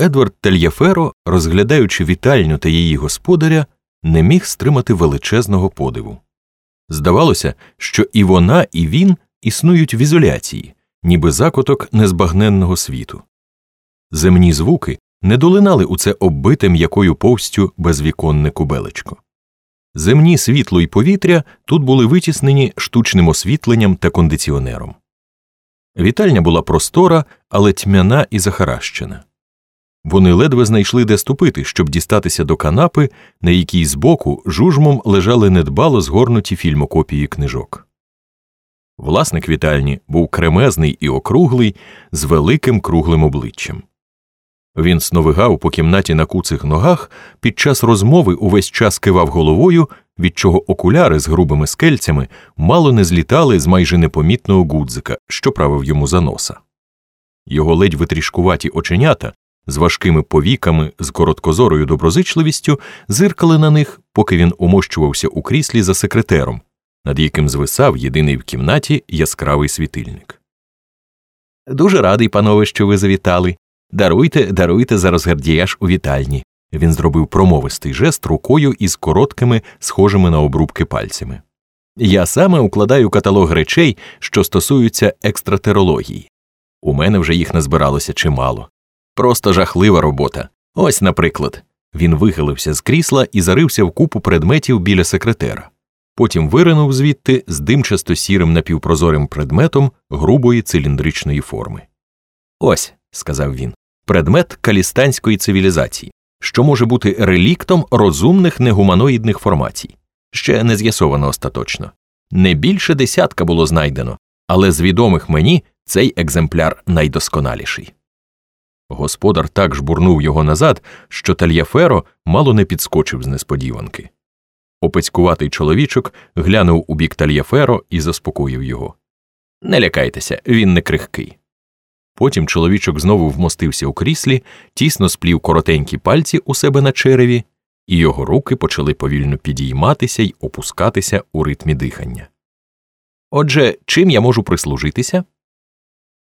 Едвард Тельяферо, розглядаючи вітальню та її господаря, не міг стримати величезного подиву. Здавалося, що і вона, і він існують в ізоляції, ніби закуток незбагненного світу. Земні звуки не долинали у це оббите м'якою повстю безвіконне кубелечко. Земні світло і повітря тут були витіснені штучним освітленням та кондиціонером. Вітальня була простора, але тьмяна і захаращена. Вони ледве знайшли де ступити, щоб дістатися до канапи, на якій збоку жужмом лежали недбало згорнуті фільмокопії книжок. Власник вітальні був кремезний і округлий, з великим круглим обличчям. Він сновигав по кімнаті на куцих ногах, під час розмови увесь час кивав головою, від чого окуляри з грубими скельцями мало не злітали з майже непомітного гудзика, що правив йому за носа. Його ледь витрішкуваті оченята з важкими повіками, з короткозорою доброзичливістю зиркали на них, поки він умощувався у кріслі за секретером, над яким звисав єдиний в кімнаті яскравий світильник. Дуже радий, панове, що ви завітали. Даруйте, даруйте за розгардіяж у вітальні. Він зробив промовистий жест рукою із короткими, схожими на обрубки пальцями. Я саме укладаю каталог речей, що стосуються екстратерології. У мене вже їх назбиралося чимало. Просто жахлива робота. Ось, наприклад, він вихилився з крісла і зарився в купу предметів біля секретера. Потім виринув звідти з димчасто сірим напівпрозорим предметом грубої циліндричної форми. Ось, сказав він, предмет калістанської цивілізації, що може бути реліктом розумних негуманоїдних формацій. Ще не з'ясовано остаточно. Не більше десятка було знайдено, але з відомих мені цей екземпляр найдосконаліший. Господар так жбурнув його назад, що Тальяферо мало не підскочив з несподіванки. Опецькуватий чоловічок глянув у бік Тальяферо і заспокоїв його. Не лякайтеся, він не крихкий. Потім чоловічок знову вмостився у кріслі, тісно сплів коротенькі пальці у себе на череві, і його руки почали повільно підійматися й опускатися у ритмі дихання. Отже, чим я можу прислужитися?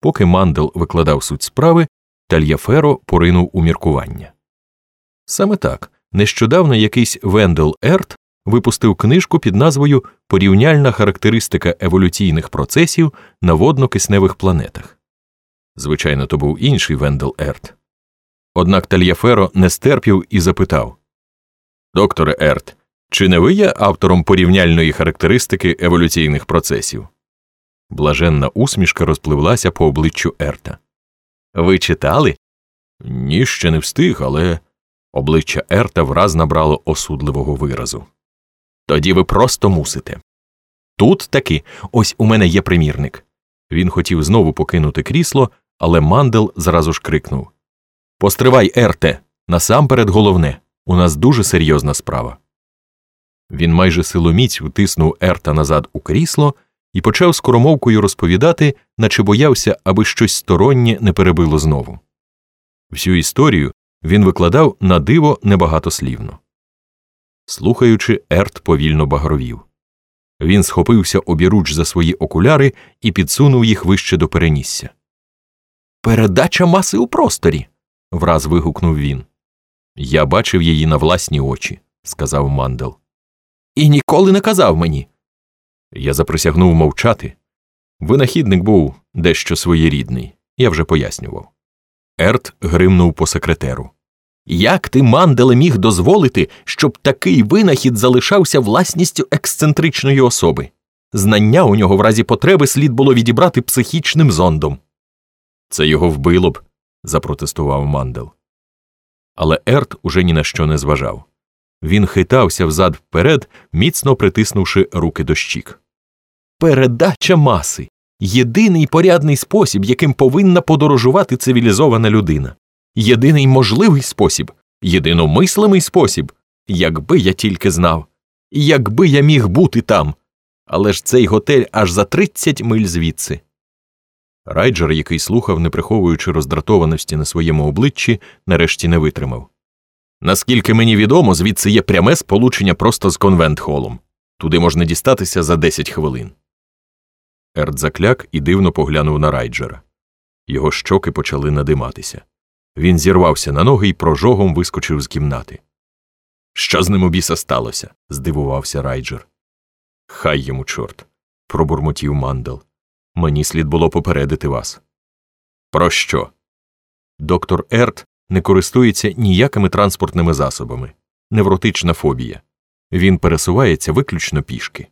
Поки мандел викладав суть справи, Тальяферо поринув у міркування. Саме так нещодавно якийсь Вендел Ерт випустив книжку під назвою Порівняльна характеристика еволюційних процесів на водно-кисневих планетах. Звичайно, то був інший Вендел Ерт. Однак Тальяферо не стерпів і запитав Докторе Ерт, чи не ви є автором порівняльної характеристики еволюційних процесів? Блаженна усмішка розпливлася по обличчю Ерта. Ви читали? Ні, ще не встиг, але обличчя Ерта враз набрало осудливого виразу. Тоді ви просто мусите. Тут таки ось у мене є примірник. Він хотів знову покинути крісло, але мандел зразу ж крикнув Постривай, Ерте, насамперед головне, у нас дуже серйозна справа. Він майже силоміць втиснув Ерта назад у крісло і почав скоромовкою розповідати, наче боявся, аби щось стороннє не перебило знову. Всю історію він викладав на диво небагатослівно. Слухаючи, Ерт повільно багровів. Він схопився обіруч за свої окуляри і підсунув їх вище до перенісся. Передача маси у просторі. враз вигукнув він. Я бачив її на власні очі, сказав мандел. І ніколи не казав мені. Я заприсягнув мовчати. Винахідник був дещо своєрідний, я вже пояснював. Ерт гримнув по секретеру. Як ти, манделе, міг дозволити, щоб такий винахід залишався власністю ексцентричної особи? Знання у нього в разі потреби слід було відібрати психічним зондом. Це його вбило б, запротестував мандел. Але Ерт уже ні на що не зважав. Він хитався взад вперед, міцно притиснувши руки до щік. Передача маси єдиний порядний спосіб, яким повинна подорожувати цивілізована людина, єдиний можливий спосіб, єдиномислимий спосіб, якби я тільки знав, якби я міг бути там. Але ж цей готель аж за 30 миль звідси. Райджер, який слухав, не приховуючи роздратованості на своєму обличчі, нарешті не витримав. Наскільки мені відомо, звідси є пряме сполучення просто з конвент холом. Туди можна дістатися за 10 хвилин. Ерт закляк і дивно поглянув на райджера. Його щоки почали надиматися. Він зірвався на ноги і прожогом вискочив з кімнати. Що з ним у біса сталося? здивувався Райджер. Хай йому, чорт, пробурмотів мандел. Мені слід було попередити вас. Про що? Доктор Ерт не користується ніякими транспортними засобами, невротична фобія. Він пересувається виключно пішки.